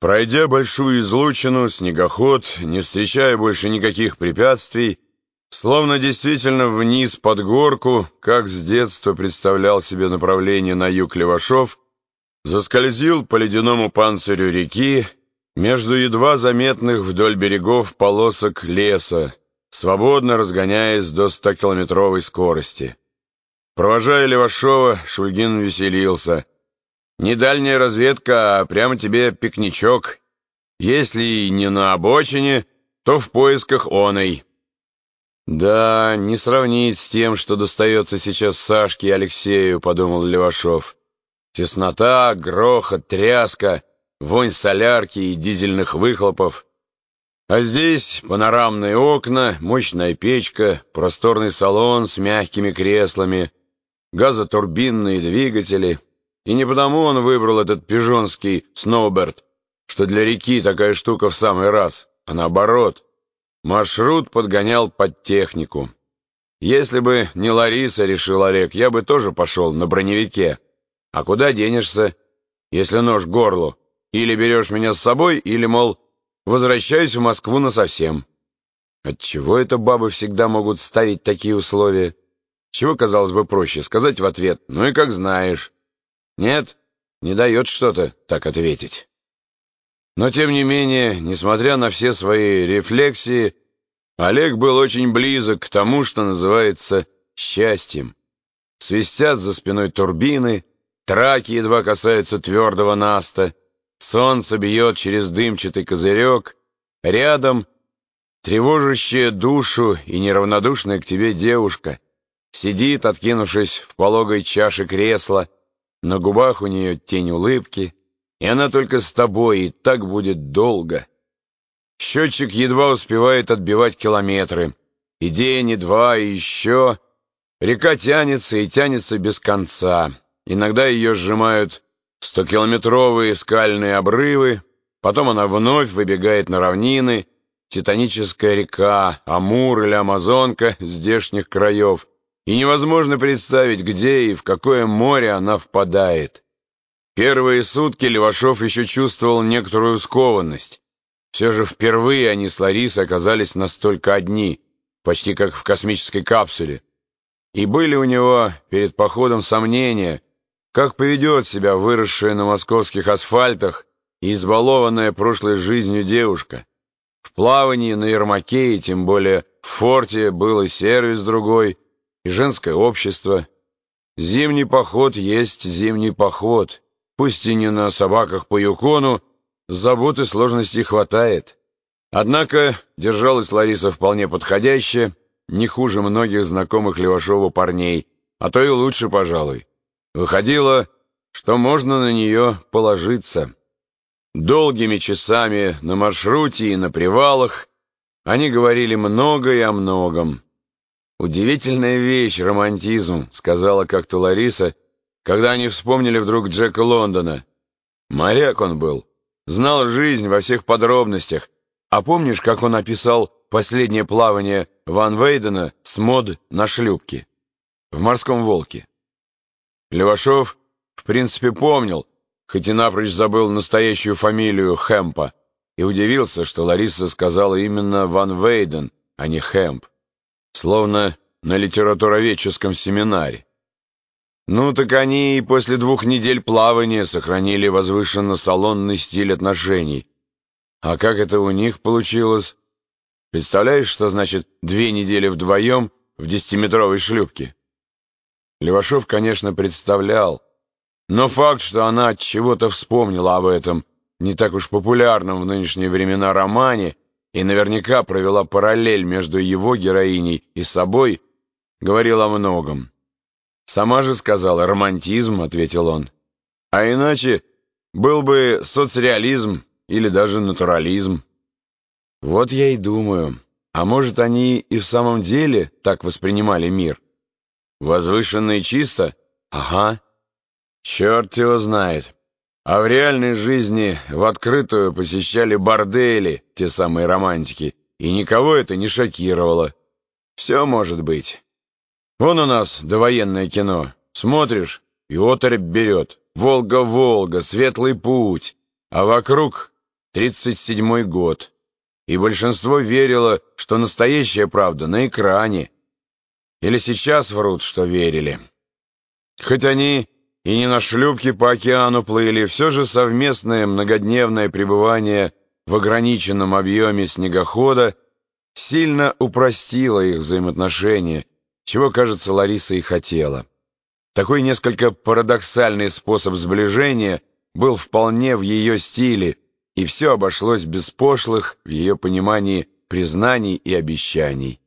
Пройдя большую излучину, снегоход, не встречая больше никаких препятствий, словно действительно вниз под горку, как с детства представлял себе направление на юг Левашов, заскользил по ледяному панцирю реки между едва заметных вдоль берегов полосок леса, свободно разгоняясь до 100-километровой скорости. Провожая Левашова, Шульгин веселился. «Не дальняя разведка, а прямо тебе пикничок. Если и не на обочине, то в поисках оной». «Да, не сравнить с тем, что достается сейчас Сашке и Алексею», — подумал Левашов. «Теснота, грохот, тряска, вонь солярки и дизельных выхлопов. А здесь панорамные окна, мощная печка, просторный салон с мягкими креслами, газотурбинные двигатели. И не потому он выбрал этот пижонский сноуберт, что для реки такая штука в самый раз, а наоборот — Маршрут подгонял под технику. Если бы не Лариса, решил Олег, я бы тоже пошел на броневике. А куда денешься, если нож горлу? Или берешь меня с собой, или, мол, возвращаюсь в Москву насовсем. Отчего это бабы всегда могут ставить такие условия? Чего, казалось бы, проще сказать в ответ, ну и как знаешь. Нет, не дает что-то так ответить. Но, тем не менее, несмотря на все свои рефлексии, Олег был очень близок к тому, что называется счастьем. Свистят за спиной турбины, траки едва касаются твердого наста, солнце бьет через дымчатый козырек, рядом тревожащая душу и неравнодушная к тебе девушка сидит, откинувшись в пологой чаше кресла, на губах у нее тень улыбки — и она только с тобой, и так будет долго. Счетчик едва успевает отбивать километры. И день, и два, и еще. Река тянется и тянется без конца. Иногда ее сжимают стокилометровые скальные обрывы, потом она вновь выбегает на равнины, титаническая река, Амур или Амазонка здешних краев, и невозможно представить, где и в какое море она впадает. Первые сутки Левашов еще чувствовал некоторую скованность. Все же впервые они с Ларисой оказались настолько одни, почти как в космической капсуле. И были у него перед походом сомнения, как поведет себя выросшая на московских асфальтах и избалованная прошлой жизнью девушка. В плавании на Ермаке, и тем более в форте, был и сервис другой, и женское общество. Зимний поход есть зимний поход — Пусть и не на собаках по Юкону, забот и сложностей хватает. Однако держалась Лариса вполне подходяще, не хуже многих знакомых Левашову парней, а то и лучше, пожалуй. Выходило, что можно на нее положиться. Долгими часами на маршруте и на привалах они говорили много и о многом. «Удивительная вещь, романтизм», — сказала как-то Лариса, когда они вспомнили вдруг Джека Лондона. Моряк он был, знал жизнь во всех подробностях. А помнишь, как он описал последнее плавание Ван Вейдена с мод на шлюпке в «Морском волке»? Левашов, в принципе, помнил, хоть и напрочь забыл настоящую фамилию Хэмпа, и удивился, что Лариса сказала именно Ван Вейден, а не Хэмп, словно на литературоведческом семинаре. Ну, так они и после двух недель плавания сохранили возвышенно-салонный стиль отношений. А как это у них получилось? Представляешь, что значит две недели вдвоем в десятиметровой шлюпке? Левашов, конечно, представлял, но факт, что она от чего-то вспомнила об этом не так уж популярном в нынешние времена романе и наверняка провела параллель между его героиней и собой, говорил о многом. «Сама же сказала, романтизм», — ответил он. «А иначе был бы соцреализм или даже натурализм». «Вот я и думаю, а может, они и в самом деле так воспринимали мир? Возвышенно и чисто? Ага. Черт его знает. А в реальной жизни в открытую посещали бордели, те самые романтики, и никого это не шокировало. Все может быть». Вон у нас довоенное кино. Смотришь, и оторопь берет. Волга-Волга, светлый путь. А вокруг 1937 год, и большинство верило, что настоящая правда на экране. Или сейчас врут, что верили. Хоть они и не на шлюпке по океану плыли, все же совместное многодневное пребывание в ограниченном объеме снегохода сильно упростило их взаимоотношения, чего, кажется, Лариса и хотела. Такой несколько парадоксальный способ сближения был вполне в ее стиле, и все обошлось без пошлых, в ее понимании, признаний и обещаний.